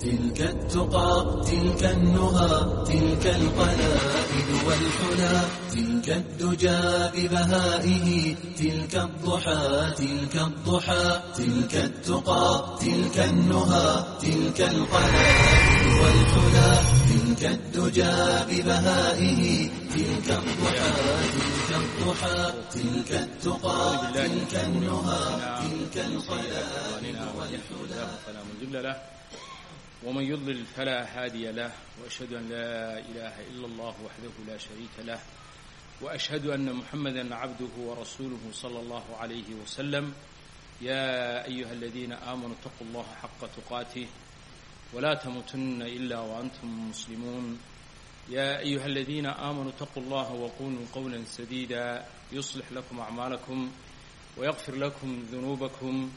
تلك التقى تلك النهى تلك القلائد والحلا تلك الدجى ببهائه تلك الضحى تلك الضحى تلك التقى تلك النهى تلك القلائد والحلا تلك الدجى ببهائه تلك الضحى تلك الضحى تلك التقى تلك النهى تلك القلائد والحلا ومن يضلل فلا هادي له وأشهد أن لا إله إلا الله وحده لا شريك له وأشهد أن محمدا عبده ورسوله صلى الله عليه وسلم يا أيها الذين آمنوا اتقوا الله حق تقاته ولا تموتن إلا وأنتم مسلمون يا أيها الذين آمنوا اتقوا الله وقولوا قولا سديدا يصلح لكم أعمالكم ويغفر لكم ذنوبكم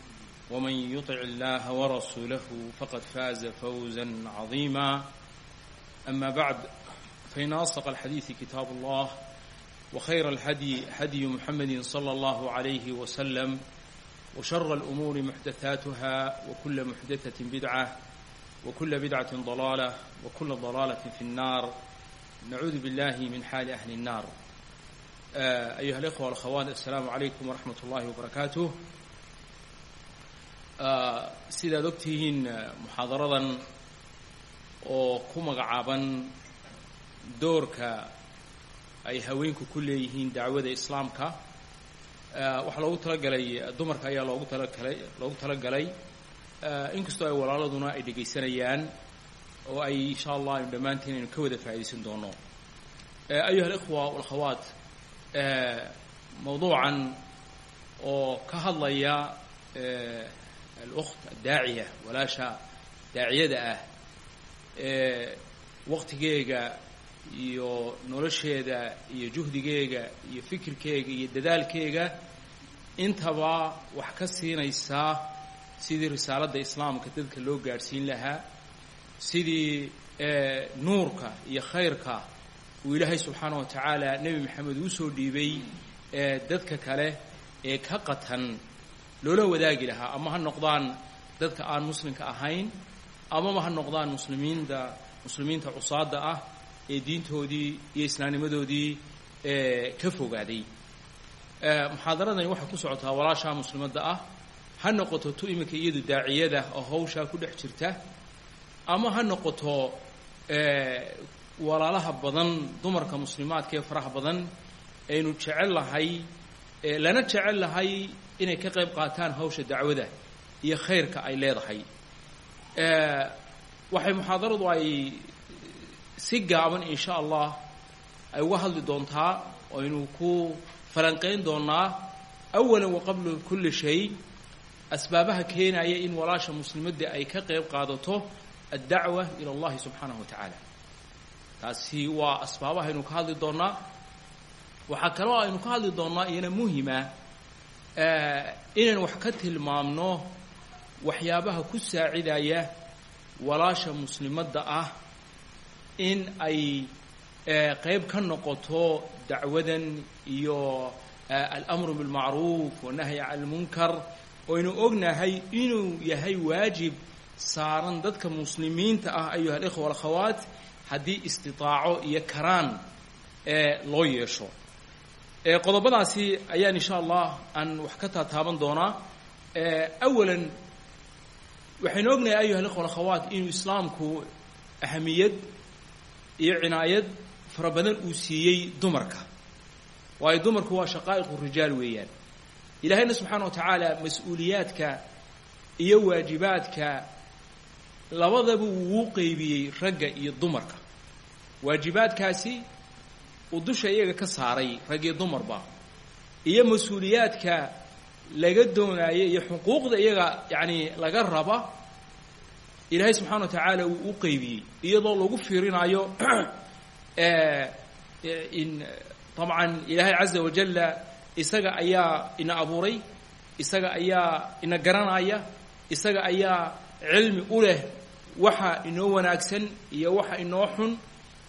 ومن يطع الله ورسوله فقد فاز فوزا عظيما أما بعد فإن أصدق الحديث كتاب الله وخير الهدي هدي محمد صلى الله عليه وسلم وشر الأمور محدثاتها وكل محدثة بدعة وكل بدعة ضلالة وكل ضلالة في النار نعوذ بالله من حال أهل النار أيها الإخوة والأخوات السلام عليكم ورحمة الله وبركاته sidaad og tihiin muxaadaradan oo ku magacaaban doorka ay haweenku ku leeyihiin dacwada islaamka waxaa loogu talagalay dumarka ayaa loogu talagalay loogu talagalay inkastoo ay walaaladuna ay dhegaysanayaan oo ay insha allah aynu dhammaantiin aynu ka wada faa'iidaysan doono ayuha alikhwa walakhawaat mawduucan oo ka hadlaya alukht addaaciya walaasha daaciyada ah ee waqtigeega iyo nolosheeda iyo juhdigeega iyo fikirkeega iyo dadaalkeega intaba wax ka siinaysaa sidii risaaladda islaamka dadka loo gaadhsiin lahaa sidii nuurka iyo khayrka uu ilaahay subxaana wa tacaala nebi maxamed uu soo dhiibay dadka kale ee ka qatan loola wadaagi lahaa. Ama ha noqdaan dadka aan muslimka ahayn amaba ha noqdaan muslimiinta muslimiinta cusaada ah ee diintoodii iyo islaamnimadoodii ka fogaaday. Muxaadaradani waxay ku socotaa walaashaa muslimadda ah. Ha noqoto tu iminka iyadu daaciyada oo hawshaa ku dhex jirta ama ha noqoto walaalaha badan dumarka muslimaadka ee faraha badan aynu jecel lahay lana jecel lahay inay ka qayb qaataan hawsha dacwada iyo khayrka ay leedahay. Waxay muxaadaradu ay si gaaban insha allah ay uga hadli doontaa oo aynu ku falanqayn doonaa awalan wa kulli shay asbaabaha keenaya in walaasha muslimadda ay ka qayb qaadato addacwa ila allahi subxaanahu wa taasi waa asbaabaha aynu ka hadli doonaa waxaa kaloo aynu ka hadli doonaa iyana muhima inaan wax ka tilmaamno waxyaabaha ku saacidaya walaasha muslimadda ah in ay qayb ka noqoto dacwadan iyo alamru bilmacruuf wanahyi can almunkar oynu ognahay inuu yahay waajib saaran dadka muslimiinta ah ayuha alikhwa alakhawaat haddii istitaaco iyo karaan loo yeesho qodobadaasi ayaan insha allah aan wax ka taataaban doonaa. Awalan waxaynu ognahay ayuha alikhwa alakhawaat inuu islaamku ahamiyad iyo cinaayad fara badan uu siiyey dumarka. Waayo dumarku waa shaqaa'iqu rijaal weeyaan. Ilaahayna subxaana wa tacaala mas'uuliyaadka iyo waajibaadka labadaba wuu qeybiyey ragga iyo dumarka. Waajibaadkaasi uu iyaga ka saaray rag iyo dumarba iyo mas'uuliyaadka laga doonaayo iyo xuquuqda iyaga yacani laga raba ilaahay subxana wa tacaala uu u iyadoo lagu fiirinayo in dabcan ilaahay caza wajalla isaga ayaa ina abuuray isaga ayaa ina garanaya isaga ayaa cilmi u leh waxa inoo wanaagsan iyo waxa inoo xun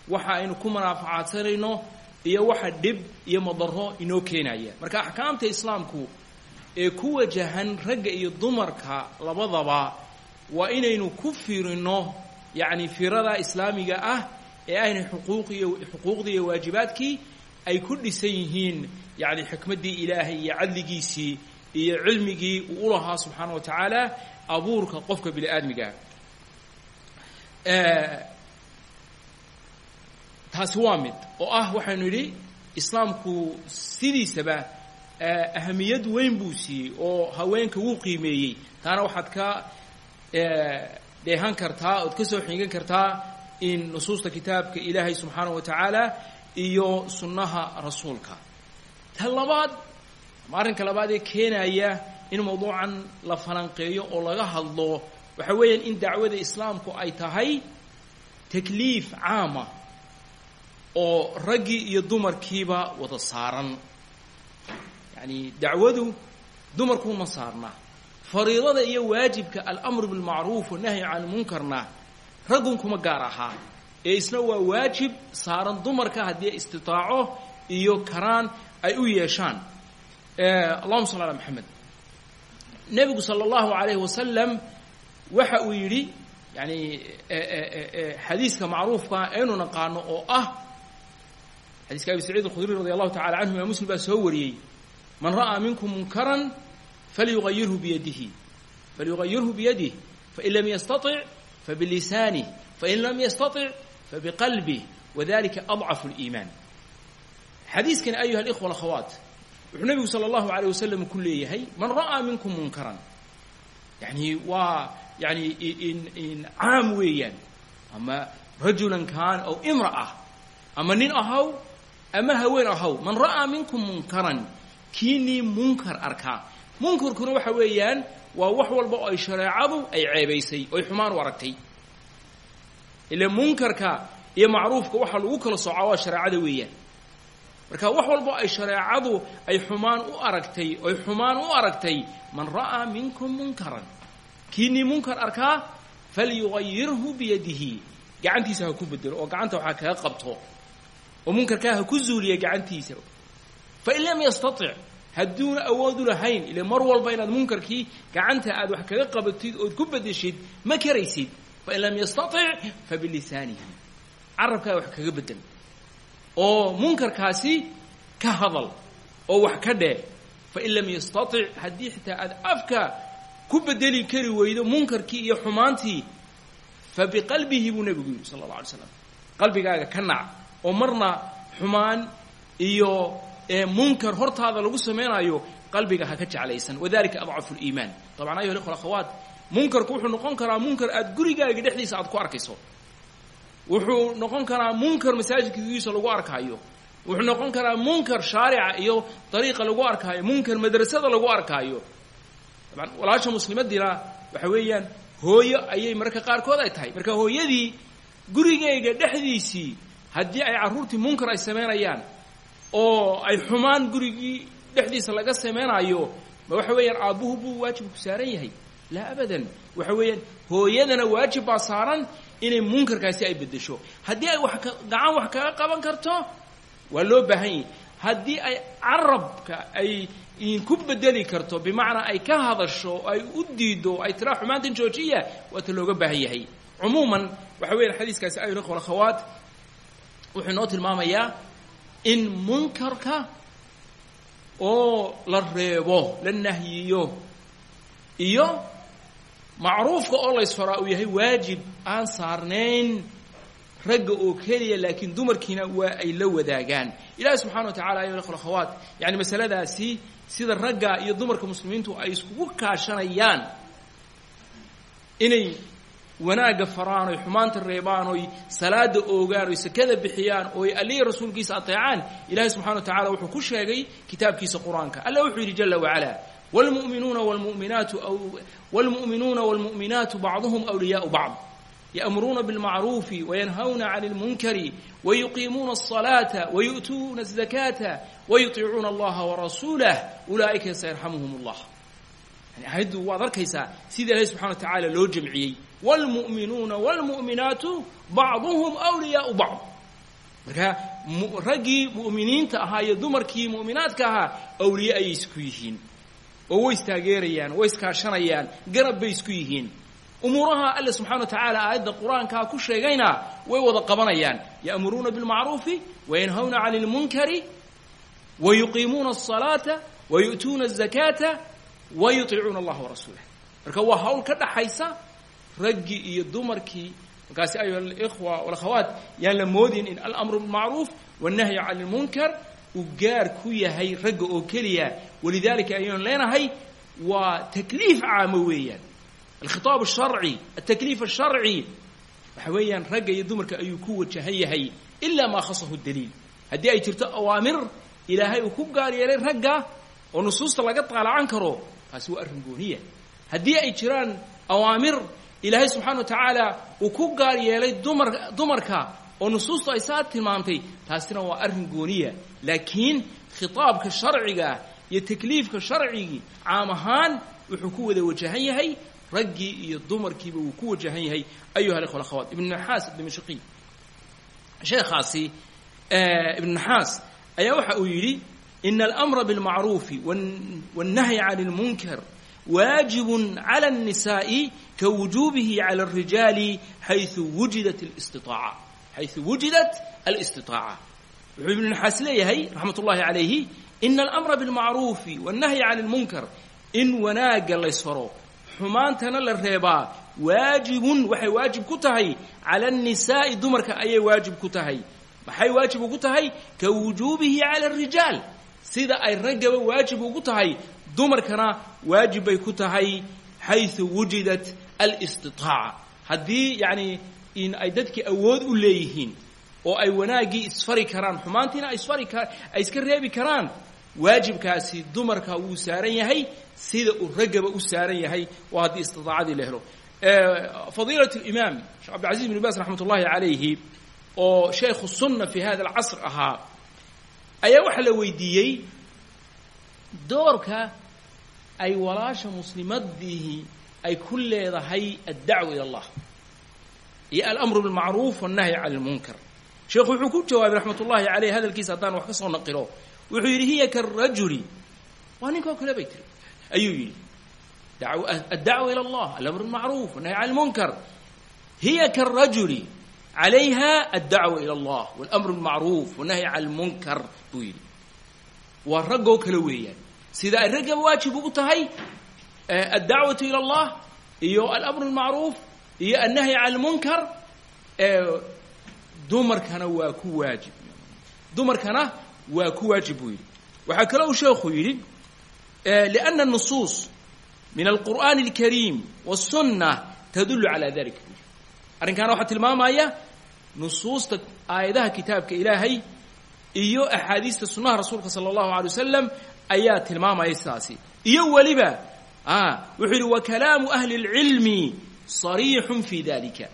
waxa aynu ku manaafacaadsanayno iyo waxa dhib iyo madaro inoo keenaya. Marka axkaamta islaamku ee ku wajahan ragga iyo dumarka labadaba waa inaynu ku fiirino yacni firada islaamiga ah ee aynay xuquuq iyo xuquuqdii iyo waajibaadkii ay ku dhisan yihiin yacni xikmaddii ilaahay iyo cadligiisii iyo cilmigii uu u lahaa subxaana wa tacaala abuurka qofka bini aadmiga taasi waa mid oo ah waxaynu yidhi islaamku sidiisaba ahamiyad weyn buu siiyey oo haweenka wuu qiimeeyey. Taana waxaad ka dheehan kartaa ood ka soo xigan kartaa in nusuusta kitaabka ilaahay subxaana wa tacaala iyo sunnaha rasuulka. Ta labaad ama arrinka labaad ee keenaya in mawduucan la falanqeeyo oo laga hadlo waxa weeyaan in dacwada islaamku ay tahay takliif caama oo raggii iyo dumarkiiba wada saaran. Yacani dacwadu dumarkuuma saarna. Fariidada iyo waajibka alamru bilmacruuf wanahyi can lmunkarna raggun kuma gaar ahaa ee isna waa waajib saaran dumarka haddii istitaaco iyo karaan ay u yeeshaan. Allahuma salli ala maxamed nebigu sala allahu alayhi wasalam waxa uu yidhi yani xadiiska macruufka aynu naqaano oo ah xadiiska abi saciid alkhudri radi allahu tacala canhu imaa muslim baa soo wariyey man ra'aa minkum munkaran falyuayirhu biyadihi. Falyuqayirhu biyadih fain lam yastatic fabilisanih fain lam yastatic fabiqalbih wadalika adcafu liimaan xadiiskani ayuha alikhwa alakhawaat wuxuu nabigu sala allahu aleyh wasalam ku leeyahay man ra'aa minkum munkaran. Yani waa yani caam weeyaan ama rajulan kaan aw imra'a ama nin ahaw ama haween ahaw man ra'aa minkum munkaran kiinii munkar arkaa munkarkuna waxa weeyaan waa wax walba oo ay shareecadu ay ceebaysay oy xumaan u aragtay. Ile munkarka iyo macruufka waxaa lagu kala soocaa waa shareecada weeyaan. Marka wax walba ay shareecadu ay xumaan u aragtay oy xumaan u aragtay man ra'aa minkum munkaran kiinii munkar arkaa falyugayirhu biyadihi. Gacantiisa ha ku bedelo oo gacanta waxaa kaga qabto oo munkarkaa ha ku zuuliya gacantiisa. Fain lam yastatic hadduuna awoodu lahayn ile mar walba inaad munkarkii gacanta aad wax kaga qabatid ood ku bedeshid ma karaysid. Fain lam yastatic fabilisaanihi carabkaa wax kaga bedel oo munkarkaasi ka hadal oo wax ka dheh. Fain lam yastatic haddii xitaa aad afka ku bedeli kari weydo munkarkii iyo xumaantii fabiqalbihi buu nebigu oo marna xumaan iyo munkar hortaada lagu samaynayo qalbiga ha ka jeclaysan. Wadalika adcafu liimaan dabcan ayuha ikhwa akhawaat munkarku wuxuu noqon karaa munkar aad gurigaaga dhexdiisa aad ku arkayso. Wuxuu noqon karaa munkar masaajidkiisa lagu arkaayo. Wuxuu noqon karaa munkar shaarica iyo dariiqa lagu arkaayo munkar madrasada lagu arkaayo. Daban walaasha muslimadiina waxa weeyaan hooyo ayay mararka qaarkood ay tahay. Marka hooyadii gurigayga dhexdiisii haddii ay carruurtii munkar ay samaynayaan oo ay xumaan gurigii dhexdiisa laga samaynayo ma waxa weeyaan aabbuhu buu waajibku saaran yahay? Laa abadan. Waxa weeyaan hooyadana waajib baa saaran inay munkarkaasi ay beddesho. Haddii ay wax gacan wax kaga qaban karto waa loo baahan yahi haddii ay carabka ay ku bedeli karto bimacnaa ay ka hadasho ay u diido ay tiraa xumaantan joojiya waata looga baahan yahay. Cumuuman waxa weeyaan xadiiskaasi ayuha ikhwa akhawaat wuxuu inoo tilmaamayaa in munkarka oo la reebo la nahyiyo iyo macruufka oo laysfaraa uu yahay waajib aan saarnayn ragga oo keliya laakiin dumarkiina waa ay la wadaagaan. Ilahi subxana wa tacala ayuha ikhwa akhawaat yani masaladaasi sida ragga iyo dumarka muslimiintu ay iskugu kaashanayaan inay wanaagga faraan oy xumaanta reebaan oy salaada oogaan oy sakada bixiyaan oy allihii rasuulkiisa ateecaan ilahi subxana wa tacala wuxuu ku sheegay kitaabkiisa qur-aanka alla wuxuu yidhi jala wacala wlmu'minuuna wlmu'minaatu wlmu'minuuna wاlmu'minaatu bacduhum wliyaau bacd yأmuruuna bاlmacruufi wayanhawna can اlmunkari wayuqiimuuna الصalaaةa wayu'tuuna الزakaata wayuطiicuuna allaha warasuulah ulaa'ika sayarxamuhum اllah yani aayaddu waad arkaysaa sida ilahi subxana wa tacaala loo jamciyey wاlmu'minuuna wاlmu'minaatu bacduhum wliyaau bacd marka raggii mu'miniinta ahaa iyo dumarkii mu'minaadka ahaa awliye ayay isku yihiin. Oo way istaageerayaan way iskaashanayaan garab bay isku yihiin. Umuuraha alle subxana wa tacaala aayadda qur'aankaa ku sheegayna way wada qabanayaan. Ya'muruuna bilmacruufi wayanhawna cani lmunkari wayuqiimuuna asalaata wayu'tuuna azakaata wayutiicuuna allaha warasuulah marka waa hawl ka dhaxaysa raggii iyo dumarkii markaasi ayuha alikhwa walakhawaat yaan la moodin in alamru bilmacruuf wannahyu cani lmunkar uu gaar ku yahay ragga oo keliya. Walidalika ayaan leenahay waa takliif caamo weeyaan. Alkhitaab asharci altakliif asharci waxa weeyaan ragga iyo dumarka ayuu ku wajahan yahay ilaa maa khasahu daliil. Haddii ay jirto awaamir ilaahay ku gaar yeelay ragga oo nusuusta laga taalacan karo taasi waa arrin gooniya haddii ay jiraan awaamir ilaahay subxana wa tacaala uu ku gaar yeelay dumar dumarka oo nusuustu ay saa tilmaamtay taasina waa arrin gooniya. Laakiin khitaabka sharciga iyo takliifka sharcigii caam ahaan wuxuu ku wada wajahan yahay raggii iyo dumarkiiba wuu ku wajahan yahay. Ayuha alikhwa alakhawaat ibnu naxaas dimashqi sheekhaasi ibnu naxaas ayaa waxa uu yidhi ina alamra bilmacruufi wاnnahyi can اlmunkar waajibun cala الnisaa'i kawujuubihi cala الrijaali xayثu wujidat اlاstiطaaca xayثu wujidat alاstiطaaca wuxuu ibnu naxaas leeyahay raxmat ullahi calayhi ina alamra bilmacruufi wاnnahyi can اlmunkar in wanaagga laysfaro xumaantana la reebaa waajibun waxay waajib ku tahay cala annisaa'i dumarka ayay waajib ku tahay maxay waajib ugu tahay ka wujuubihi cala arijaal sida ay raggaba waajib ugu tahay dumarkana waajib bay ku tahay xayثu wujidat alistitaaca haddii yacni in ay dadkii awood u leeyihiin oo ay wanaaggii isfari karaan xumaantiina ay isfari ka ay iska reebi karaan waajibkaasi dumarka wuu saaran yahay sida uu raggaba u saaran yahay waa haddii istiaacadii la helo. Fadiilat اlimaam sheekh cabdilcaziz bn baas raxmat ullahi calayhi oo shaykhu sunna fi hada alcasr ahaa ayaa waxaa la weydiiyey doorka ay walaasha muslimadiihi ay ku leedahay addacwa ila allah iyo alamru bilmacruuf wannahyi cani lmunkar sheekhu wuxuu ku jawaabay raxmat ullahi caleyh hadalkiisa haddaan wax ka soo naqilo. Wuxuu yidhi hiya karajuli. Waa ninkoo kale bay tiri. Ayuu yidhi addacwa ila allah alamr bilmacruuf wannahyi cani lmunkar hiya karajuli. Calayha addacwa ila allah walamru bilmacruuf wannahyi cani lmunkar buu yidhi. Waa raggoo kale weeyaan sida ay raggaba waajib ugu tahay addacwatu ila allah iyo alamru bilmacruuf iyo annahyi cani lmunkar dumarkana waa ku waajib dumarkana waa ku waajib buu yidhi waxaa kale uu sheekhu yidhi liأna الnusuus min alqur'ani اlkariim wالsunna tadulu calى dalika buu yidhi arrinkaana waxaa tilmaamaya nusuusta aayadaha kitaabka ilaahay iyo axaadiista sunnaha rasuulka salى اllahu alay wasalam ayaa tilmaamaya sidaasi iyo weliba wuxuu yidhi wakalaamu ahli اlcilmi صariixun fi dalika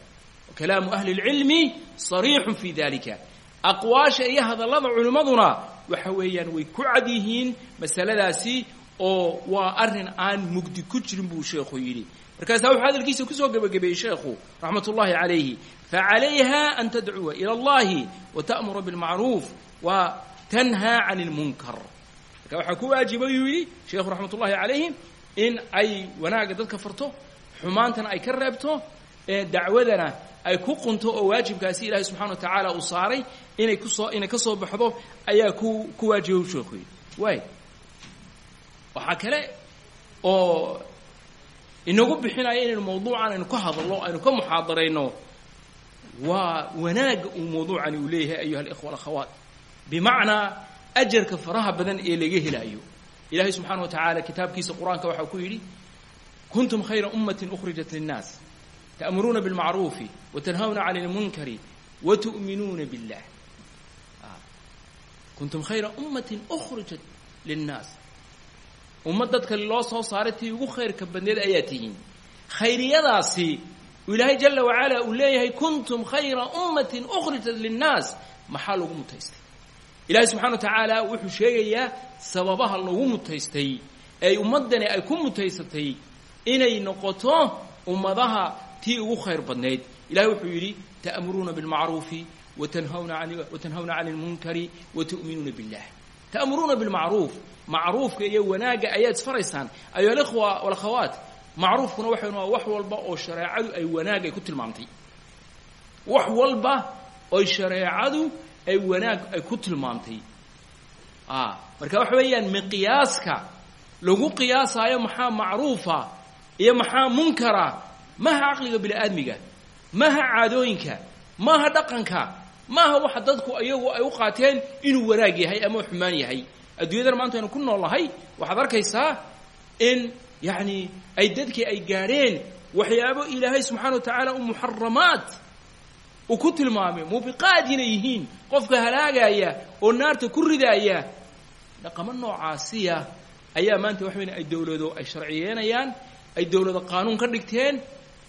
kalaamu ahli اlcilmi صariixun fi dalika aqwaasha iyo hadallada culimmaduna waxa weeyaan way ku cad yihiin masaladaasi oo waa arrin aan mugdi ku jirin buu sheekhu yidhi markaasaa wuxuu hadalkiisa kusoo gebagabeeyey sheekhu raxmat ullahi calayhi facalayha an tadcuwa ila allahi wa ta'mura bilmacruuf wa tanhaa can اlmunkar marka waxaa ku waajiba yuu yidhi sheekhu raxmat ullahi calayhi in ay wanaagga dadka farto xumaantana ay ka reebto dacwadana ay ku qunto oo waajibkaasi ilaahay subxana wa tacaala uu saaray inay ku soo inay ka soo baxdo ayaa ku ku waajiba sheekhu yidhi. Waay. Waxaa kale oo inagu bixinaya inaynu mawduucan aynu ka hadalno aynu ka muxaadarayno waa wanaagga uu mawduucani uu leeyahay ayuha alikhwa alakhawaat bimacnaa ajarka faraha badan ee laga helaayo. Ilaahay subxaana wa tacaala kitaabkiisa qur'aanka ku yidhi kuntum khayra ummatin ukhrijat linnaas ta'muruuna bilmacruufi watanhawna cani lmunkari watu'minuuna billah. Kuntum khayra ummatin ukhrijat linnaas. Ummad dadka loo soo saaray ugu khayrka badneed ayaa tihiin. Khayriyadaasi ilaahay jala wacala uu leeyahay kuntum khayra ummatin ukhrijat linnaas. Maxaa lagu mutaystay ilaahay subxana wa tacaala wuxuu sheegayaa sababaha lagu mutaystay ee ummaddani ay ku mutaysatay inay noqoto ummadaha tii ugu khayr badnayd ilahay wuxuu yidhi ta'muruuna bilmacruufi watanhawna an watanhawna cani lmunkari watu'minuuna billah. Ta'muruuna bilmacruuf macruufka iyo wanaagga ayaad isfaraysaan ayuha alikhwa walakhawaat macruufkuna waxaynu waa wax walba oo shareecadu ay wanaag ay ku tilmaamtay. Wax walba oy shareecadu ay wanaag ay ku tilmaamtay marka waxa weeyaan miqyaaska lagu qiyaasaayo maxaa macruufa iyo maxaa munkara maha caqliga bini aadmiga maha caadooyinka maaha dhaqanka maaha waxa dadku iyagu ay u qaateen inuu wanaag yahay ama xumaan yahay. Adduunyadana maanta aynu ku nool nahay waxaad arkaysaa in yacni ay dadkii ay gaadheen waxyaabo ilaahay subxaana wa tacaala u muxaramaad uu ku tilmaamay muubiqaad inay yihiin qofka halaagaya oo naarta ku ridaaya dhaqamo noocaasiya ayaa maanta waxa weya ay dawlado ay sharciyeenayaan ay dawlado qaanuun ka dhigteen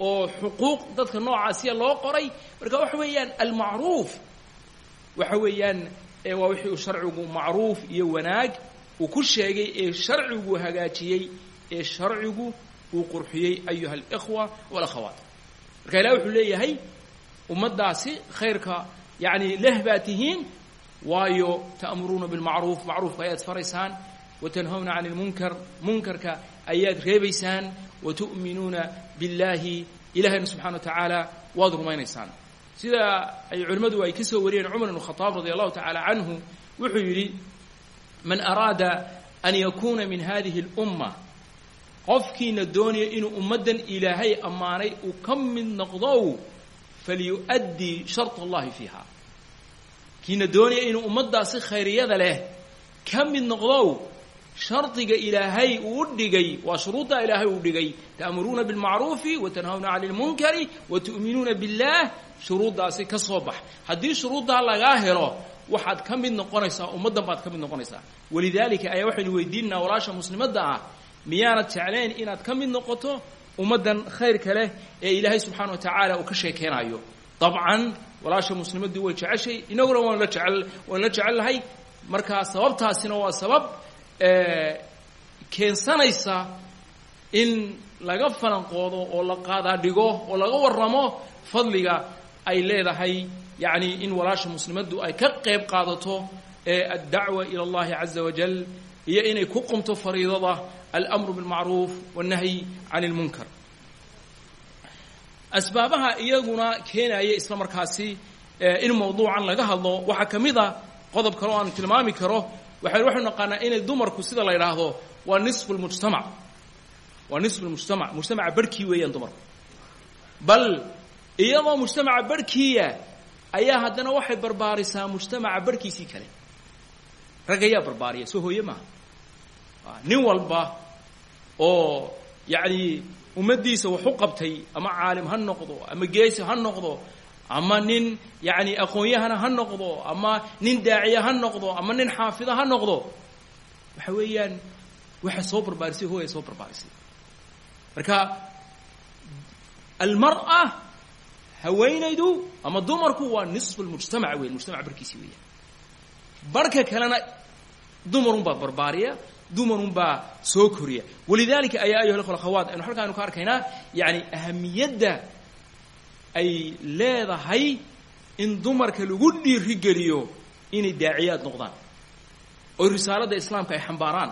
oo xuquuq dadka noocaasiya loo qoray. Marka waxa weeyaan almacruuf waxa weeyaan waa wixii uu sharcigu macruuf iyo wanaag uu ku sheegay ee sharcigu hagaajiyey ee sharcigu uu qurxiyey ayuha alikhwa walakhawaat marka ilahi wuxuu leeyahay ummaddaasi khayrka yacni leh baa tihiin waayo ta'muruuna bilmacruuf macruufka ayaad faraysaan watanhawna can ilmunkar munkarka ayaad reebaysaan watu'minuuna biاllahi ilahayna subxana wa tacaala waad rumaynaysaan. Sida ay culimmadu ay ka soo wariyeen cumar ibn khadaab radi allahu tacaala canhu wuxuu yidhi man araada an yakuna min hadihi اlumma qofkiina doonaya inuu ummaddan ilaahay ammaanay uu ka mid noqdow falyu'addii shart allahi fiiha kiina doonaya inuu ummaddaasi khayriyada leh ka mid noqdow shardiga ilaahay uu dhigay waa shuruuddaa ilaahay uu dhigay ta'muruuna bilmacruufi watanhawna cani lmunkari watu'minuuna biاllah shuruuddaasi ka soo bax haddii shuruuddaa lagaa helo waxaad ka mid noqonaysaa ummaddan baad ka mid noqonaysaa walidaalika ayaa waxaynu weydiinanaa walaasha muslimadda ah miyaanad jeclayn inaad ka mid noqoto ummaddan khayrka leh ee ilaahay subxaana wa tacaala uu ka sheekeynayo dabcan walaasha muslimaddii way jeceshay inaguna waan la jecel waan la jecel lahay. Marka sababtaasina waa sabab keensanaysa in laga falanqoodo oo la qaadaadhigo oo laga warramo fadliga ay leedahay yacni in walaasha muslimaddu ay ka qayb qaadato ee addacwa ila allahi caza wajal iyo inay ku qumto fariidada almru bilmacruuf wannahyi can ilmunkar asbaabaha iyaguna keenaya isla markaasi in mawduucan laga hadlo waxaa ka mid a qodob kale oo aan tilmaami karo waxa waxaynu naqaanaa inay dumarku sida la yidhaahdo waa nisfu lmujtamac waa nisfu lmujtamac mujtamaca barhkii weeyaan dumarku bal iyadoo mujtamaca barhkiiya ayaa haddana waxay barbaarisaa mujtamaca barhkiisii kale rag oo yacni ummaddiisa wax qabtay ama caalim ha noqdo ama geesi ha noqdo ama nin yacni aqoon-yahana ha noqdo ama nin daaciya ha noqdo ama nin xaafida ha noqdo waxa weeyaan waxay soo barbaarisay hooya soo barbaarisay. Marka almar'a haweenaydu ama dumarku waa nisfu lmujtamac weyn mujtamaca barkiisi weeyaan. Barhka kalena dumarun baa barbaariya dumarun baa soo koriya. Walidalika ayaa ayuha ikhwa akhawaat aynu halkaanu ka arkaynaa yani ahamiyadda ay leedahay in dumarka lagu dhiirigeliyo inay daaciyaad noqdaan oo risaaladda islaamka ay xambaaraan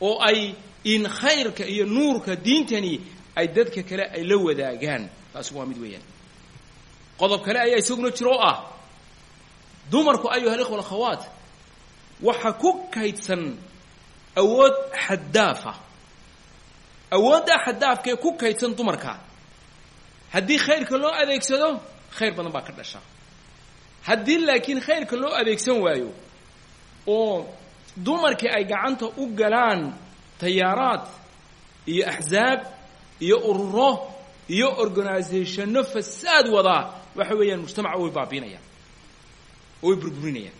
oo ay in khayrka iyo nuurka diintani ay dadka kale ay la wadaagaan. Taasi waa mid weeyaan. Qodob kale ayaa isaguna jiro oo ah dumarku ayuha alikhwa alakhawaat waxa ku kaydsan awood xaddaafa. Awooddaa xaddaafkaee ku kaydsan dumarka. Haddii khayrka loo adeegsado khayr badan baa ka dhasha. Haddii laakiin khayrka loo adeegsan waayo oo dumarkii ay gacanta u galaan tayaaraad iyo axzaab iyo ururo iyo organisationno fasaad wadaa waxa weeyaan mujtamaca way baabiinayaan. Oo way burburinayaan.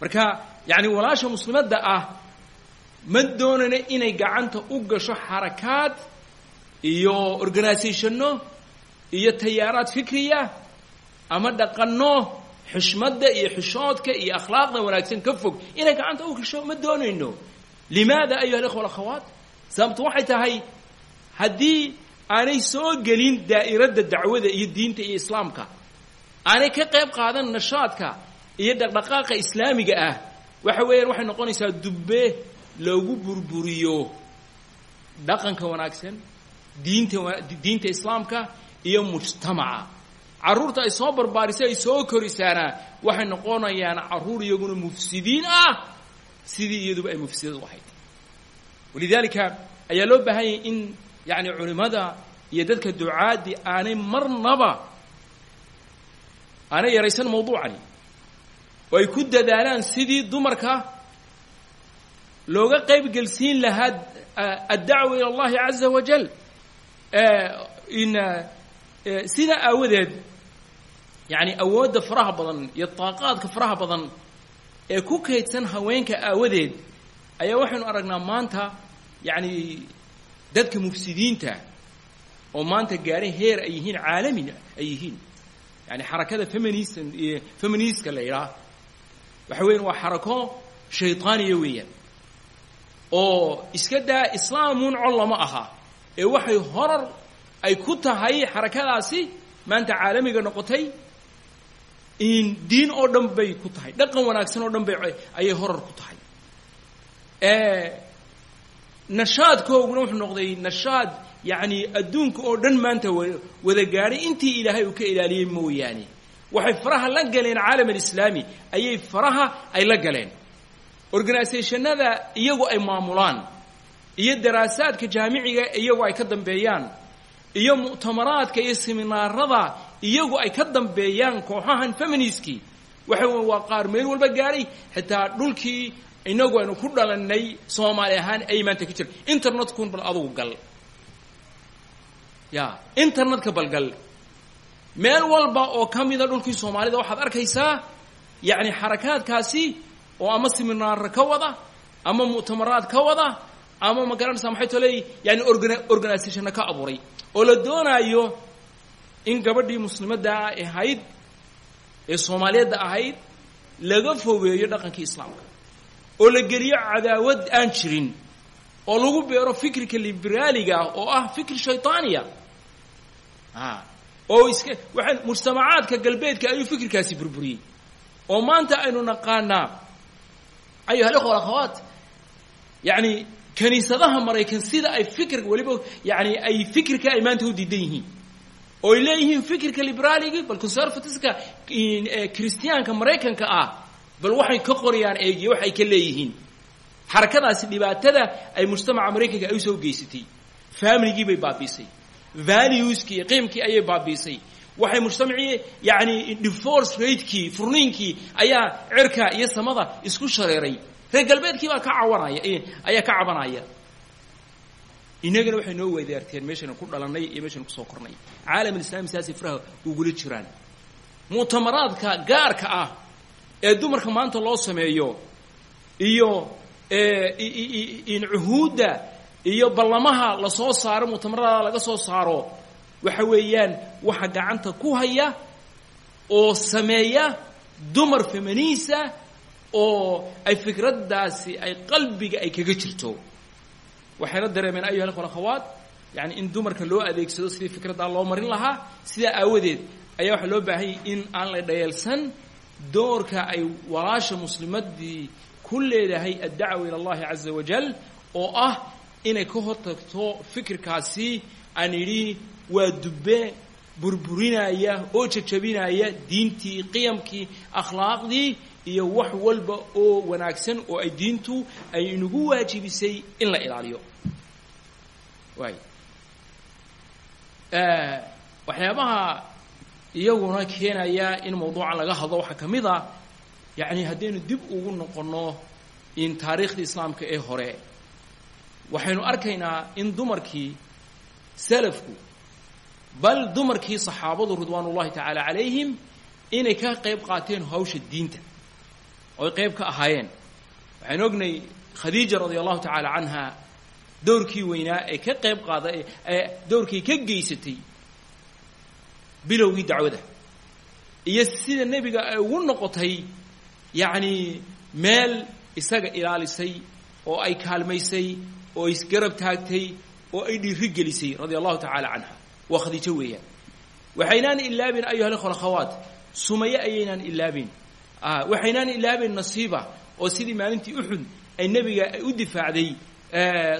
Marka yacni walaasha muslimadda ah ma doonana inay gacanta u gasho xarakaad iyo organisationno iyo tayaaraad fikriya ama dhaqanno xishmadda iyo xishoodka iyo akhlaaqda wanaagsan ka fog inay gacanta u gasho ma doonayno. Limaada ayuha alikhwa alakhawaat sababtu waxay tahay haddii aanay soo gelin daa'iradda dacwada iyo diinta iyo islaamka aanay ka qayb qaadan nashaadka iyo dhaqdhaqaaqa islaamiga ah waxa weeyaan waxay noqonaysaa dubbe loogu burburiyo dhaqanka wanaagsan diinta diinta islaamka iyo mujtamaca. Carruurta ay soo barbaarisay ay soo korisaana waxay noqonayaan carruur iyaguna mufsidiin ah. Sidii iyaduba ay mufsidad u ahayd. Walidaalika ayaa loo baahan yahay in yacni culimmada iyo dadka ducaadii aanay marnaba aanay yaraysan mawduucani. Oo ay ku dadaalaan sidii dumarka looga qayb gelsiin lahaa addacwa ila allahi caza wajal in sidaa aawadeed yacni awoodda faraha badan iyo daaqaadka faraha badan ee ku kaydsan haweenka aawadeed ayaa waxaynu aragnaa maanta yacni dadka mufsidiinta oo maanta gaadhay heer ay yihiin caalamin ay yihiin. Yani xarakada feminist feministka la yidhaah waxa weyan waa xarako shayطaaniya weeyaan oo iska daa islaamun col lama aha ee waxay horar ay ku tahay xarakadaasi maanta caalamiga noqotay in diin oo dhan bay ku tahay dhaqan wanaagsan oo dhan bay ayay horar ku tahay. Nashaadkooguna wuxuu noqday nashaad yacni adduunka oo dhan maanta wada gaadhay intii ilaahay uu ka ilaaliyey mooyaane. Waxay faraha la galeen caalam alislaami ayay faraha ay la galeen organisationada iyagu ay maamulaan iyo daraasaadka jaamiciga iyagu ay ka dambeeyaan iyo mu'tamaraadka iyo seminaarada iyagu ay ka dambeeyaan kooxahan feministkii waxa wey waa qaar meel walba gaadhay xitaa dhulkii inagu aynu ku dhalannay soomaali ahaan ay maanta ka jira internetkun bal adugu gal. Ya internetka balgal meel walba oo ka mida dhulkii soomaalida waxaad arkaysaa yacni xarakaadkaasi oo ama seminaara ka wada ama mu'tamaraad ka wada ama ma garanaysaa maxay too leeyi yani organa organisationna ka abuuray. Oo la doonaayo in gabadhii muslimadda ahayd ee soomaaliyeedda ahayd laga fogeeyo dhaqankii islaamka. Oo la geliyo cadaawad aan jirin oo lagu beero fikirka liberaaliga oo ah fikir shayطaaniya oo iska waxaan mujtamacaadka galbeedka ayuu fikirkaasi burburiyey. Oo maanta aynu naqaanaa ayuha alikhwa alakhawaat yacni kaniisadaha maraykan sida ay fikir weliba yani ay fikirka ay maanta u diidan yihiin oo ay leeyihiin fikirka liberaaligi bal conservatiska christiyaanka maraykanka ah bal waxay ka qorayaan eegiyo waxay ka leeyihiin xarakadaasi dhibaatada ay mujtamaca maraykanka ay u soo geysatay familigii bay baabiisay valueskii iyo qiimkii ayay baabiisay waxay mujtamacii yani divorce ratekii furniinkii ayaa cirka iyo samada isku shareeray. Reer galbeedkii baa ka cawanaya ayaa ka cabanaya. Inagana waxay noo weydaarteen meeshaynu ku dhalannay iyo meeshaynu ku soo kornay. Caalam alislami saasay faraha ugula jiraan. Mu'tamaraadka gaarka ah ee dumarka maanta loo sameeyo iyo in cuhuudda iyo ballamaha la soo saaro mu'tamarada laga soo saaro waxa weeyaan waxa gacanta ku haya oo sameeya dumar femaniisa oo ay fikraddaasi ay qalbiga ay kaga jirto. Waxayna dareemeen ayuha ikhwa akhawaat yani in dumarka loo adeegsado sidii fikraddaa loo marin lahaa sidaa aawadeed ayaa waxaa loo baahanyay in aan la dhayeelsan doorka ay walaasha muslimadii ku leedahay addacwa ila allahi caza wajal oo ah inay ka hortagto fikirkaasi aan idhi waa dubbe burburinaya oo jajabinaya diintii qiyamkii akhlaaqdii iyo wax walba oo wanaagsan oo ay diintu ay inagu waajibisay in la ilaaliyo. Waay waxyaabaha iyaguna keenaya in mawduucan laga hadlo waxaa ka mid a yacni haddaynu dib ugu noqonno in taariikhda islaamka ee hore waxaynu arkaynaa in dumarkii salafku bal dumarkii saxaabadu ridwaan ullahi tacaala calayhim inay ka qayb qaateen hawsha diinta oy qayb ka ahaayeen. Waxaynu ognay khadiija radia allahu tacaala canha dowrkii weynaa ee ka qayb qaada ee dowrkii ka geysatay bilowgii dacwada iyo sida nebiga ay ugu noqotay yacni meel isaga ilaalisay oo ay kaalmaysay oo isgarab taagtay oo ay dhiiri gelisay radia allahu tacaala canha waa khadiijo weeyaan. Waxaynaan ilaabin ayuha alikhwa alakhawaat. Sumaye ayaynaan ilaabin. Waxaynaan ilaabin nasiiba oo sidii maalintii uxud ay nebiga u difaacday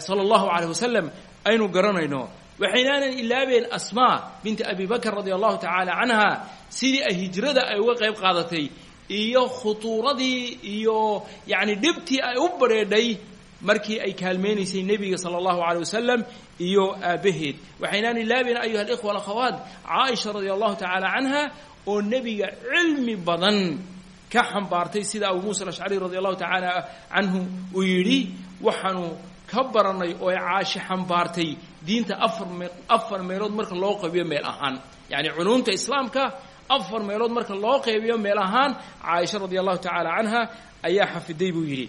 sala allahu calayh wasalam aynu garanayno. Waxaynaanan ilaabeen asmaa binti abi bakr radia allahu tacaala canha sidii hijrada ay uga qayb qaadatay iyo khutuuradii iyo yacni dhibtii ay u badrheedhay markii ay kaalmaynaysay nebiga sala allahu calay wasalam iyo aabbaheed waxaynaan ilaabeen ayuha alikhwa alakhawaat caaisha radia allahu tacaala canha oo nebiga cilmi badan ka xambaartay sida abu muusa alashcari radi allahu tacaala canhu uu yidhi waxaanu ka baranay oo caashi xambaartay diinta afar me afar meelood marka loo qaybiyo meel ahaan. Yacni culuumta islaamka afar meelood marka loo qaybiyo meel ahaan caaisha radia allahu tacaala canha ayaa xafiday buu yidhi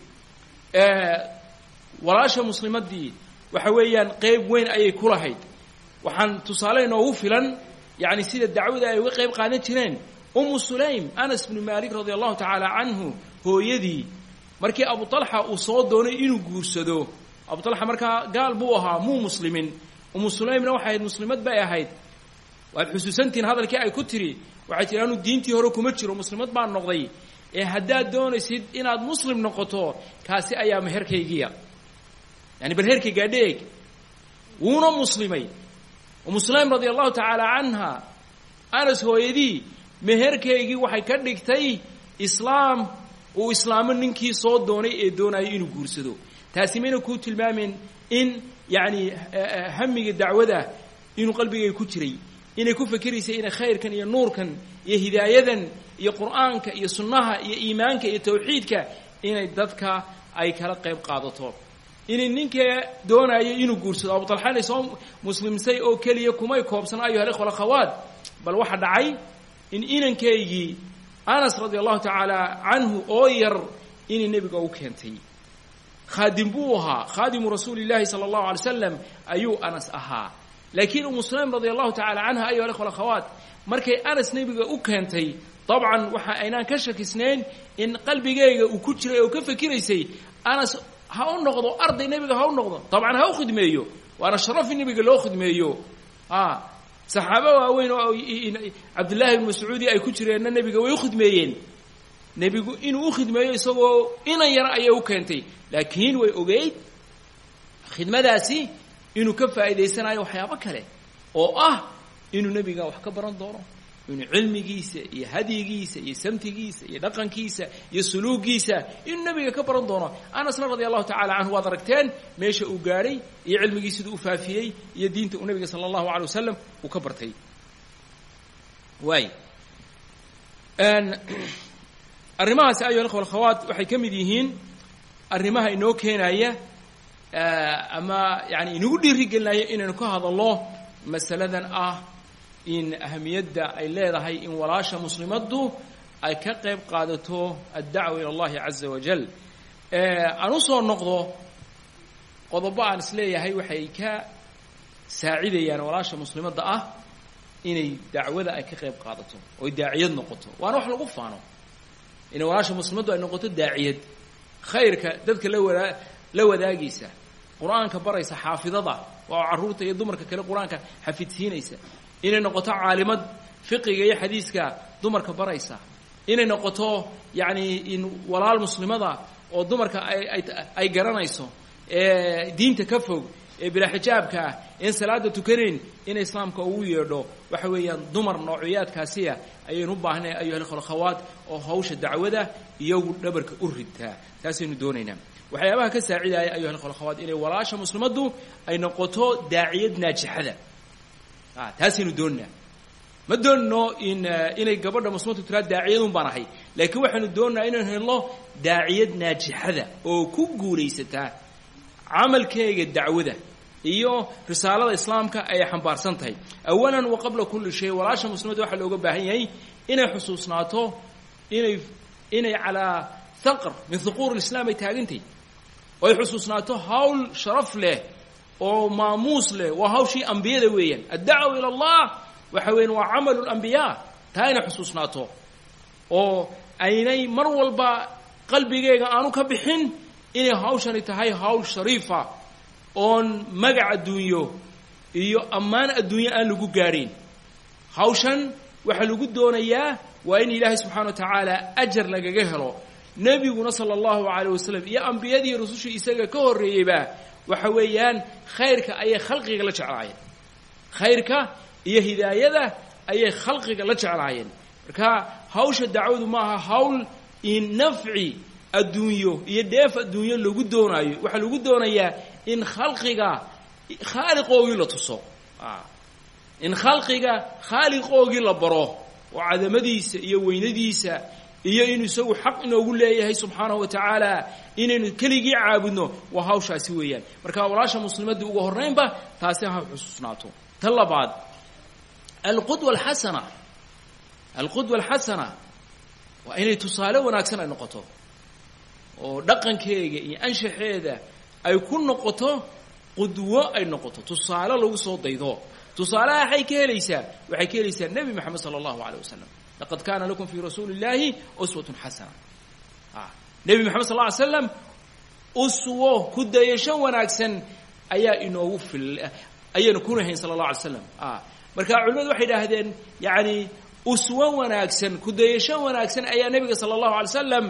walaasha muslimadii waxa weeyaan qayb weyn ayay ku lahayd. Waxaan tusaale inoogu filan yacni sida dacwada ay uga qayb qaadan jireen. Umu sulaym anas bnu malik radia allahu tacaala canhu hooyadii markii abu talxa uu soo doonay inuu guursado abu talxa markaa gaal buu ahaa muu muslimin. Umu sulaymna waxay ahayd muslimad bay ahayd. Waad xusuusantihiin hadalkii ay ku tiri waxay tiri anu diintii hore kuma jiro muslimad baan noqday. Ee haddaad doonaysid inaad muslim noqoto kaasi ayaa meherkaygiya yani bal heerkay gaadheeg wuuna muslimay. Umu sulaym radia allahu tacaala canha anas hooyadii meherkaygii waxay ka dhigtay islaam uu islaamo ninkii soo doonay ee doonayay inuu guursado. Taasi mayna kuu tilmaameen in yacni hamiga dacwada inuu qalbigay ku jiray. Inay ku fakeraysay inay khayrkan iyo nuurkan iyo hidaayadan iyo qur'aanka iyo sunnaha iyo iimaanka iyo tawxiidka inay dadka ay kala qayb qaadato inay ninkee doonayo inuu guursado? Abu talxaanay soo muslimsay oo keliya kumay koobsan ayuha alikhwa alakhawaat bal waxa dhacay in inankaygii anas radia allahu tacaala canhu oo yar inay nebiga u keentay. Khaadim buu ahaa. Khaadimu rasuuli llahi sala slam ayuu anas ahaa. Laakiin umu sulaym radia allahu tacala canha ayuha alikhwa markay anas nebiga u keentay dabcan waxa aynaan ka shakisnayn in qalbigeyga uu ku jiray oo ka fakiraysay anas ha u noqdo arday nebiga ha u noqdo. Dabcan ha u khidmeeyo. Waana sharaf in nebiga loo khidmeeyo. A saxaabo waaweyn oo cabdullaahi ibnu mascuudi ay ku jireenna nebiga way u khidmeeyeen. Nebigu inuu u khidmeeyo isagoo inan yar ayay u keentay. Laakiin way ogeyd khidmadaasi inuu ka faa'iidaysanayo waxyaabo kale oo ah inuu nebiga wax ka baran doono inuu cilmigiisa iyo hadyigiisa iyo samtigiisa iyo dhaqankiisa iyo suluugiisa. Inuu nebiga ka baran doono anasna radia allahu canhu waad aragteen meesha uu gaadhay iyo cilmigii siduu faafiyey iyo diinta uu nebiga sala allahu alay wasalam uu ka bartay. Waay arrimahaasi ayuha ikhwa alkhawaat waxay ka mid yihiin arrimaha inoo keenaya ama yani inagu dhiiri inaynu ka hadallo masaladan ah in ahamiyadda ay leedahay in walaasha muslimaddu ay ka qayb qaadato addacwa ila allahi caza wajal aan u soo noqdo qodobo aan is leeyahay waxay ka saacidayaan walaasha muslimadda ah inay dacwada ay ka qayb qaadato oy daaciyad noqoto. Waana wax lagu faano. Inay walaasha muslimaddu ay noqoto daaciyad. Khayrka dadka la wadaa la wadaagaysa qur'aanka baraysa xaafidada waa carruurta iyo dumarka kale qur'aanka xafidsiinaysa inay noqoto caalimad fiqiga iyo xadiiska dumarka baraysa. Inay noqoto yacni walaal muslimada oo dumarka ay ay garanayso ee diinta ka fog ee bilaa xijaabka ah salaada tukanayn in islaamka ugu yeedho. Waxa weeyaan dumar noociyaadkaasiya ayaynu u baahnay ayuha alkhalkhawaat oo hawsha dacwada iyagu dhabarka u ridtaa taasaynu doonaynaa. Waxyaabaha ka saacidaaya ayuha alkhalkhawaat inay walaasha muslimaddu ay noqoto daaciyad naajixada taasaynu doonanaa ma doonno in inay gabadha muslimadtu tiraa daaciyadun baan laakiin waxaynu doonanaa inaynu helno daaciyad naajixada oo ku guulaysataa camalkeega dacwada iyo risaalada islaamka ayay xambaarsan tahay. Awalan wa qabla kulli shay walaasha muslimadda waxaa looga baahan inay xusuusnaato inay inay calaa haqr min huquur lislaam ay taagantay. Oo ay xusuusnaato hawl sharaf leh oo maamuus leh waa hawshii ambiyada weeyaan. Addacwa ila allah waxa weyan waa camalu lambiyaa taa inay xusuusnaato oo aynay mar walba qalbigeega aanu ka bixin inay hawshani tahay hawl shariifa oon magac adduunyo iyo ammaan adduunyo aan lagu gaadhayn hawshan waxaa lagu doonayaa waa in ilaahay subxana wa tacaala ajar lagaga helo. Nebiguna sala allahu calayh wasalam iyo ambiyadii rusushii isaga ka horreeyeyba waxa weeyaan khayrka ayay khalqiga la jeclaayeen. Khayrka iyo hidaayada ayay khalqiga la jeclaayeen. Marka hawsha dacwadu maaha hawl in nafci adduunyo iyo dheef adduunyo lagu doonaayo. Waxaa lagu doonayaa in khalqiga khaaliqoogii la tuso. In khalqiga khaaliqoogii la baro oo cadamadiisa iyo weynadiisa iyo inuu isagu xaq inoogu leeyahay subxaanahu wa tacaala inaynu keligii caabudno waa hawshaasi weeyaan. Marka walaasha muslimadii ugu horraynba taasi ha xusuusnaato. Ta labaad alqudwa alxasana alqudwa alxasana waa inay tusaale wanaagsan ay noqoto. Oo dhaqankeega iyo anshaxeeda ay ku noqoto qudwo ay noqoto. Tusaale lagu soo daydo. Tusaalaha waxay ka helaysaa waxay ka helaysaa nebi moxamed sala allahu aleyh wasalam laqad kaana lakum fii rasuuli illahi uswatun xasana nebi moxamed sal ly slam uswo ku dayasho wanaagsan ayaa inoogu fil ayaynu ku nahayn sala allah alay slam marka culimadu waxay idhaahdeen yani uswo wanaagsan ku dayasho wanaagsan ayaa nebiga sala allahu alay slam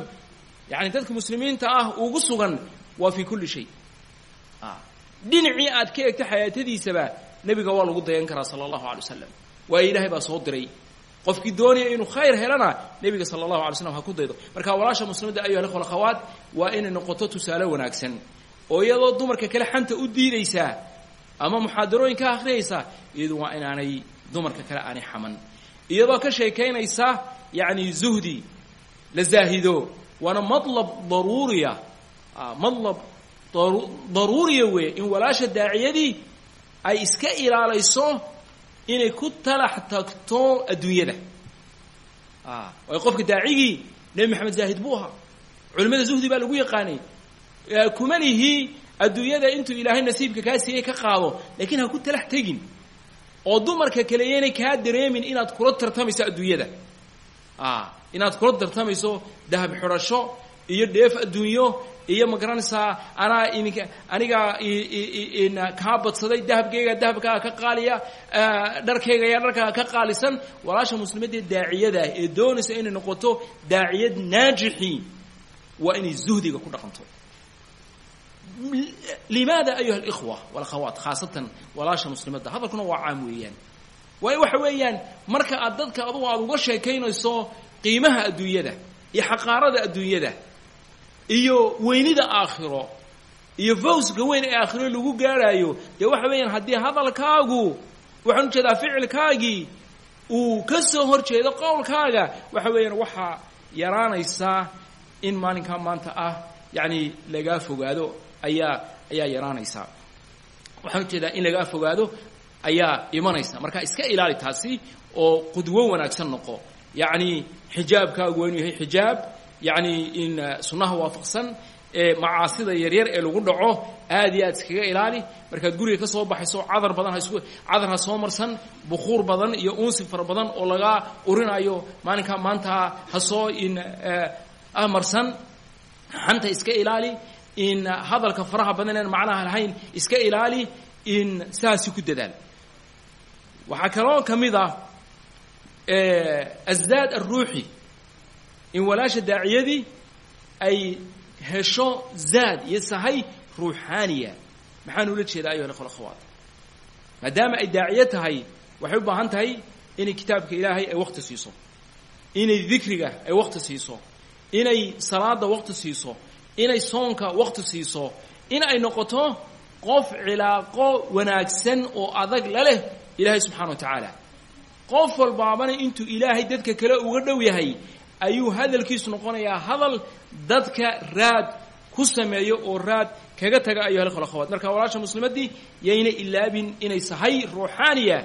yani dadka muslimiinta ah ugu sugan waa fii kulli shay dhinacii aad ka egto xayaatadiisaba nebiga waa lagu dayan karaa sala allahu alay wasalam waayo ilaahay baa soo diray qofkii doonaya inuu khayr helana nebiga sala allahu alay slam ha ku daydo. Marka walaasha muslimadda ayuha alikhwa alakhawaat waa inay noqoto tusaale wanaagsan. Oo iyadoo dumarka kale xanta u diidaysaa ama muxaadarooyin ka akhriyaysa iyadu waa inaanay dumarka kale aanay xaman. Iyadoo ka sheekaynaysa yacni zuhdi la zaahido waana madlab daruuriya madlab daruuriya weeye in walaasha daaciyadii ay iska ilaalayso inay ku talax tagto adduunyada. Waayo qofka daacigii nebi maxamed zaahid buu ahaa. Culimmada zuhdi baa lagu yaqaanay kuma lihi adduunyada intuu ilaahay nasiibka kaa siiyey ka qaado laakiin ha ku talax tegin. Oo dumarka kale yaynay kaa dareemin inaad kula tartamayso adduunyada. Inaad kula tartamayso dahab xidhasho iyo dheef adduunyo iyo ma garanaysaa anaa iminka anigaa kaa badsaday dahabkayga dahabkaa ka qaaliya dharkayga ayaa dharkaa ka qaalisan. Walaasha muslimadee daaciyada ah ee doonaysa inay noqoto daaciyad naajixi waa inay zuhdiga ku dhaqanto. Limaada ayuha alikhwa walakhawaat khaasatan walaasha muslimadda hadalkuna waa caam weeyaan. Waayo waxa weeyaan marka aad dadka adugu aada uga sheekaynayso qiimaha adduunyada iyo xaqaarada adduunyada iyo weynida aakhiro iyo fawska weyn ee aakhiro lagu gaarhaayo dee waxa weeyaan haddii hadalkaagu waxaan u jeedaa ficilkaagii uu ka soo hor jeedo qowlkaaga waxa weeyaan waxaa yaraanaysaa in maalinkaa maanta ah yacni lagaa fogaado ayaa ayaa yaraanaysaa waxaan u jeedaa in lagaa fogaado ayaa imanaysa. Marka iska ilaali taasi oo qudwo wanaagsan noqo. Yacni xijaabkaagu waa inuu yahay xijaab yacni in sunnaha waafaqsan ee macaasida yaryar ee lagu dhaco aad iyo aad iskaga ilaali. Markaad guriga ka soo baxayso cadar badan ha isku cadar ha soo marsan bukuur badan iyo unsi fara badan oo lagaa urinayo maalinkaa maanta ha soo in ah marsan xanta iska ilaali. In hadalka faraha badan een macnaha lahayn iska ilaali in saasi ku dadaal. Waxaa kaloo ka mid ah asdaad alruuxi in walaasha daaciyadii ay hesho zaad iyo sahay ruuxaaniya. Maxaan ula jeedaa ayuha ikhwa akhawaat maadaama ay daaciyo tahay waxay u baahan tahay inay kitaabka ilaahay ay wakti siiso inay dikriga ay wakti siiso inay salaada wakti siiso inay soonka wakti siiso in ay noqoto qof cilaaqo wanaagsan oo adag la leh ilaahay subxana wa tacaala. Qof walbaabana intuu ilaahay dadka kale uga dhow yahay ayuu hadalkiisu noqonayaa hadal dadka raad ku sameeyo oo raad kaga taga ayuha ikhwa akhawaat marka walaasha muslimaddii yayna ilaabin inay sahay ruuxaaniya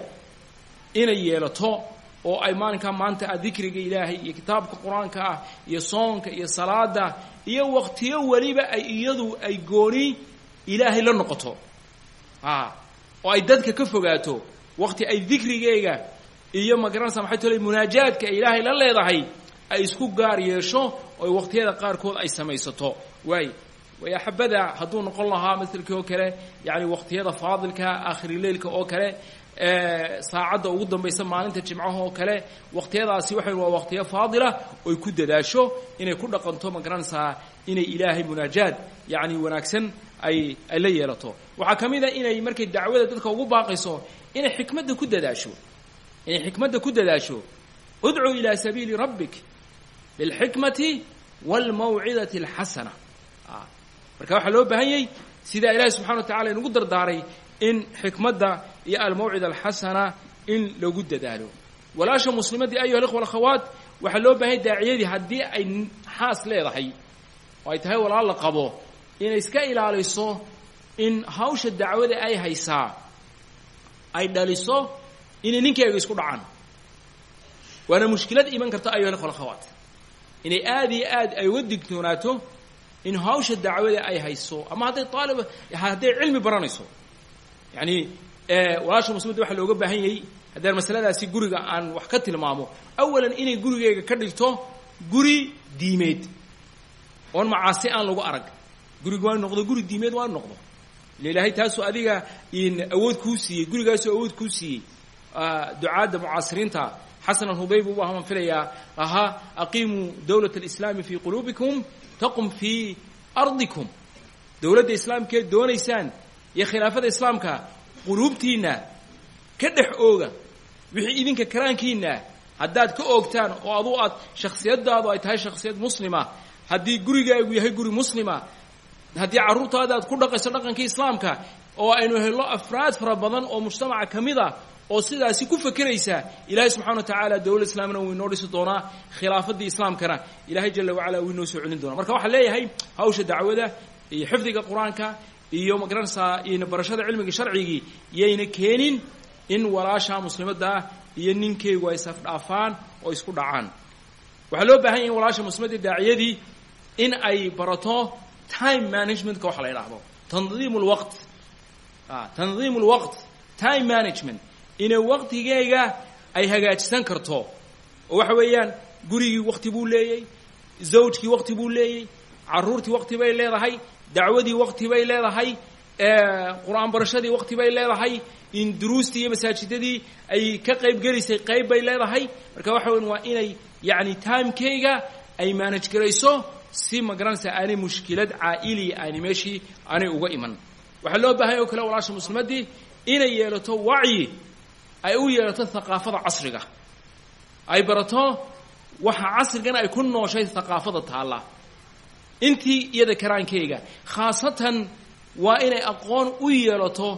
inay yeelato oo ay maalinkaa maanta ah dikriga ilaahay iyo kitaabka qur'aanka ah iyo soonka iyo salaada iyo waqtiyo weliba ay iyadu ay gooni ilaahay la noqoto. A oo ay dadka ka fogaato waqti ay dikrigeyga iyo magaranaysa maxay tole munaajaadka ay ilaahay la leedahay ay isku gaar yeesho oo waqtiyada qaarkood ay samaysato. Waay way axabada hadduu noqon lahaa maselkii oo kale yani waqtiyada faadilka akhirileilka oo kale saacadda ugu dambaysa maalinta jimcaha oo kale waqtiyadaasi waxay waa waqtiyo faadila oy ku dadaasho inay ku dhaqanto ma garanaysaa inay ilaahay munaajaad yacni wanaagsan ay ay la yeelato. Waxaa ka mid a inay markay dacwada dadka ugu baaqayso inay xikmadda ku dadaasho inay xikmadda ku dadaasho. Udcuu ilaa sabiili rabbik bilxikmati waalmawcidati alxasana marka waxaa loo baahan yahy sidaa ilaahay subxana wa tacala inugu dardaaray in xikmadda iyo almawcida alxasana in lagu dadaalo walaasha muslimadii ayuha alikhwa alakhawaat waxaa loo baahan daaciyadii haddii ay xaas leedahay oo ay tahay walaal la qabo inay iska ilaaliso in hawsha dacwada ay haysaa ay dhaliso inay ninkeega isku dhacaan waana mushkilad iman karta ayuha alikhwa alakhawaat inay aada iyo aad ay uga digtoonaato in hawsha dacwada ay hayso ama hadday aalib hadday cilmi baranayso. Yani walaasha muslimadda waxaa looga baahan yahay haddaan masaladaasi guriga aan wax ka tilmaamo. Awalan inay gurigeega ka dhigto guri diimeed. Oon macaasi aan lagu arag. Guriga waa noqdo guri diimeed waa noqdo. Ila ilaahay taasuu adiga awood kuu siiyey gurigaasuu awood kuu siiyey ducaadda mucaasiriinta xasan alhudayb u ahaan filayaa ahaa aqiimuu dawlat alislaami fii quluubikum taqum fii ardikum. Dowladda islaamkeed doonaysaan iyo khilaafada islaamka quluubtiinna ka dhex ooga wixii idinka karaankiinna haddaad ka oogtaan oo adu aad shakhsiyadaadu ay tahay shakhsiyad muslima haddii gurigaagu yahay guri muslima haddii carruurtaada aad ku dhaqayso dhaqankii islaamka oo aynu hello afraad fara badan oo mujtamaca ka mid a oo sidaasi ku fekeraysa ilaahay subxana wa tacaala dowlad islaamna wuu inoo dhisi doonaa khilaafadii islaamkana ilaahay jala wacala wuu inoo soo celin doonaa. Marka waxaan leeyahay hawsha dacwada iyo xifdiga qur'aanka iyo ma garanaysaa iyo barashada cilmiga sharcigii yayna keenin in walaasha muslimadda ah iyo ninkeygu ay safdhaafaan oo isku dhacaan. Waxaa loo baahan yahy in walaasha muslimadda daaciyadii in ay barato time managementka waxa la yidhaahdo tandiim lwaqt tandiim lwaqt time management inay waqtigeega ay hagaajisan karto. Oo waxa weeyaan gurigii waqti buu leeyey zawjkii waqti buu leeyey carruurtii waqti bay leedahay dacwadii waqti bay leedahay qur'aan barashadii waqti bay leedahay in duruustii iyo masaajidadii ay ka qayb gelisay qayb bay leedahay. Marka waxa weyan waa inay yacni timekeyga ay manage garayso si magaranaysa aanay mushkilad caa'iliya aani meeshii aanay uga iman. Waxaa loo baahanya o kale walaasha muslimaddii inay yeelato wacyi ay u yeelato haqaafada casriga. Ay barato waxa casrigan ay ku nooshay haqaafada taalla. Intii iyada karaankeyga khaasatan waa inay aqoon u yeelato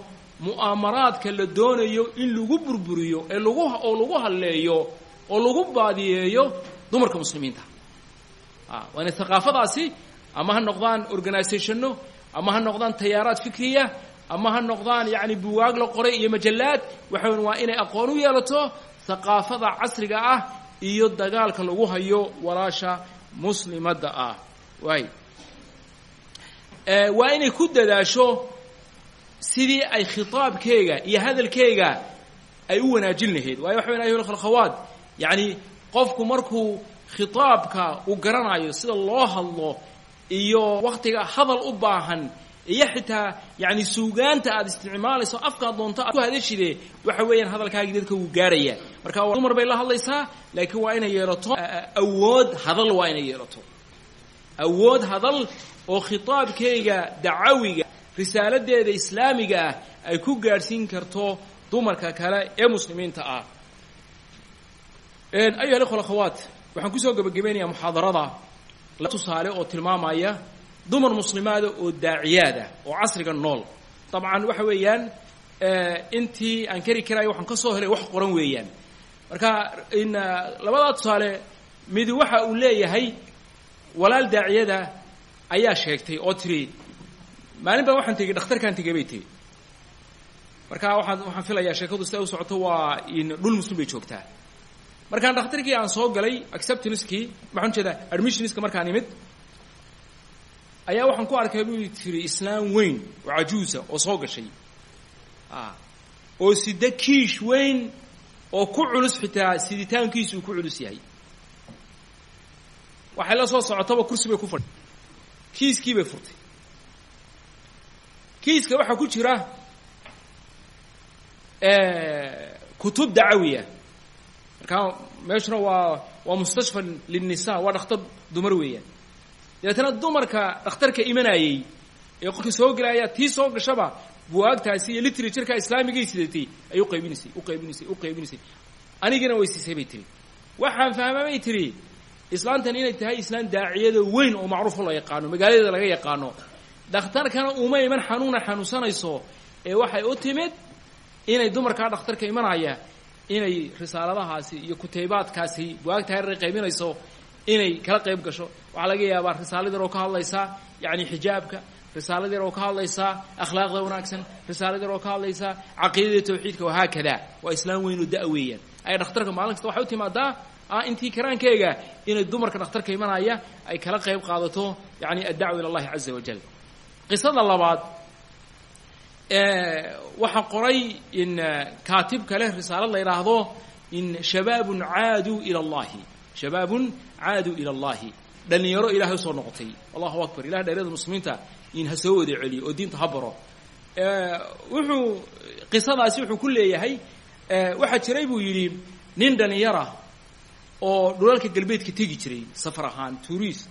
mu'aamaraadka la doonayo in lagu burburiyo ee lagu oo lagu halleeyo oo lagu baadiyeeyo dumarka muslimiinta. Waa inay haqaafadaasi ama ha noqdaan organizationno ama ha noqdaan tayaaraad fikriya ama ha noqdaan yacni buwaag la qoray iyo majallaad waxa weyn waa inay aqoon u yeelato haqaafada casriga ah iyo dagaalka lagu hayo walaasha muslimadda ah. Waay waa inay ku dadaasho sidii ay khitaabkeega iyo hadalkeega ay u wanaajin lahayd. Waayo waxa weyn ayuha alkhawaad yacni qofku markuu khitaabka uu garanayo sida loo hadlo iyo waktiga hadal u baahan iyo xitaa yani suugaanta aad isticmaalayso afkaad doonto aad ku hadashide waxa weeyaan hadalkaagii dadka wuu gaarhaya marka dumar bay la hadlaysaa laakiin waa inay yeelato awood hadal waa inay yeelato. Awood hadal oo khitaabkeyga dacawiga risaaladeeda islaamiga ah ay ku gaadhsiin karto dumarka kale ee muslimiinta ah. Ayuha alikhwa alakhawaat waxaan ku soo gebagabaynayaa muxaadarada la tusaale oo tilmaamaya dumar muslimaada oo daaciyaada oo casriga nool. Dabcan waxa weeyaan intii aan keri karayo waxaan ka soo helay wax qoran weeyaan. Marka in labadaa tusaale midi waxa uu leeyahay walaal daaciyada ayaa sheegtay oo tiri maalin baa waxaan tegey dhakhtarkaan tegey bay tiri. Marka waxaan waxaan filayaa sheekadu siday u socoto waa dhul muslim bay joogtaa. Markaan dhakhtarkii aan soo galay acceptanskii waxaan u jeedaa admissionska markaan imid ayaa waxaan ku arkay buu tiri islaam weyn oo cajuusa oo soo gashay. Oo sida kiish weyn oo ku culus xitaa siditaankiisu uu ku culus yahay. Waxay la soo socotaba kursi bay ku fadhi kiiskii bay furtay. Kiiska waxaa ku jira kutub dacawiya. Markaa meeshuna waa waa mustashfa lilnisa waa dhakhtar dumar weeyaan dabeetana dumarka dhakhtarka imanayey ee qofka soo gelaya tii soo gashaba buwaagtaasi iyo literatureka islaamigay sidatay ay u qaybinaysay u qaybinaysay u qaybinaysay anigana way siisay bay tiri. Waxaan fahmaa tiri islaantan inay tahay islaan daaciyada weyn oo macruufo la yaqaano magaaladeeda laga yaqaano. Dhakhtarkana uma iman xanuuna xanuunsanayso ee waxay u timid inay dumarkaa dhakhtarka imanaya inay risaaladahaasi iyo kutaybaadkaasi buwaagta hareer qaybinayso inay kala qayb gasho waxaa laga yaabaa risaalad yar oo ka hadlaysaa yacni xijaabka. Risaalad yar oo ka hadlaysaa akhlaaqda wanaagsan. Risaalad yar oo ka hadlaysaa caqiidada tawxiidka wahaakada waa islaam weyn oo da- weeyaan. Ay dhakhtarka maalin kasta waxay u timaadaa intii karaankeyga inay dumarka dhakhtarka imanaya ay kala qayb qaadato yani addacwa ila allahi caza wajal qisada labaad waxaa qoray in kaatibka leh risaalad la yidhaahdo shabaabun caaduu ila allahi. Shabaabun caaduu ila allahi dhalinyaro ilahay u soo noqotay. Allahu akbar. Ilahay dheeryada muslimiinta in ha soo wada celiyo oo diinta ha baro. Wuxuu qisadaasi wuxuu ku leeyahay waxaa jiray buu yidhi nin dhalinyara oo dhulalka galbeedka tegi jiray safar ahaan tuuriis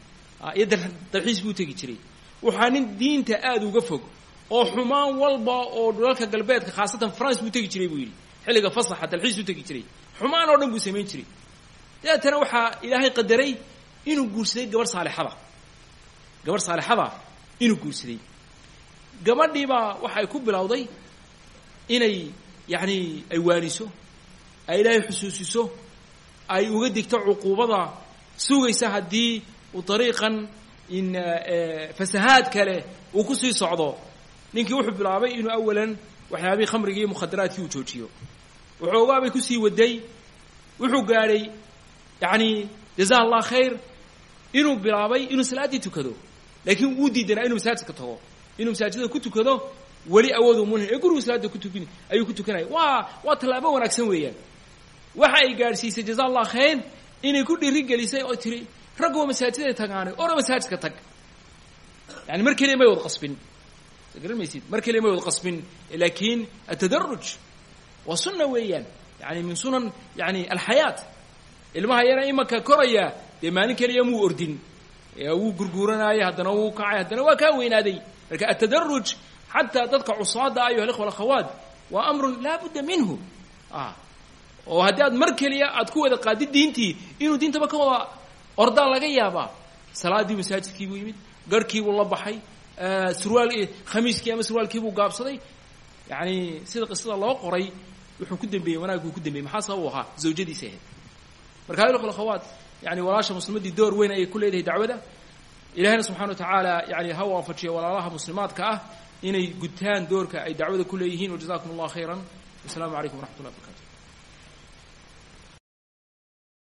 iyo dalxiis buu tegi jiray. Waxaa nin diinta aada uga fog oo xumaan walba oo dhulalka galbeedka khaasatan france buu tegi jiray buu yidhi. Xilliga fasaxa dalxiis buu tegi jiray. Xumaan oo dhan buu samayn jiray. Dabeetana waxaa ilaahay qadaray inuu guursaday gabarh saalixada. Gabarh saalixada inuu guursaday. Gabadhiibaa waxa ay ku bilowday inay yacni ay waaniso ay ilaahay xusuusiso ay uga digto cuquubada sugaysa haddii uu dariiqan in fasahaad kale uu ku sii socdo. Ninkii wuxuu bilaabay inuu awalan waxyaabihii khamrigii mukhadaraadkii uu joojiyo. Waxoogaabay ku sii waday wuxuu gaadhay yacni jaza allah khayr inuu bilaabay inuu salaaddii tukado. Laakiin wuu diidanaa inuu masaajidka tago. Inuu masaajidada ku tukado weli awoodu mulhin ee gurigu salaada ku tukin ayuu ku tukanaya waa waa tallaabo wanaagsan weeyaan. Waxa ay gaadhsiisay jaza allah khayr inay ku dhiri gelisay oo tiri ragguwa masaajiday tagaanay ora masaajidka tag. Yani mar keliya may wad qasbin. Soo garan maysid mar may wad qasbin. Laakiin atadaruj waa sunna weeyaan. Yani min sunan yani alxayaat ilmaha yara imanka koraya dee maalin keliya muu ordin. Wuu gurguuranaayo haddana wuu kacay haddana waa kaa weynaaday. Marka atadaruj xataa dadka cusaada ayuha alikhwa alakhawaat waa amrun laa budda minhu. Oo haddii aad mar keliya aad ku wada qaadid diintii inuu diintaba ka wada ordaa laga yaabaa. Salaadii masaajidkiibuu yimid garhkiibuu la baxay surwaal khamiiskii ama surwaalkiibuu gaabsaday. Yani sida qisada loo qoray wuxuu ku dambeeyey wanaaguu ku dambeeyey. Maxaa sabab u ahaa? Zawjadiisa ahayd. Marka ayuha alakhawaat yani walaasha muslimaddii door weyn ayay ku leedahay dacwada. Ilahayna subxana wa tacaala yani ha waafajiyo walaalaha muslimaadka ah inay gutaan doorka ay dacwada ku leeyihiin wajazakum allah khayra wasalaamu calaykum waraxmat ullah barkatu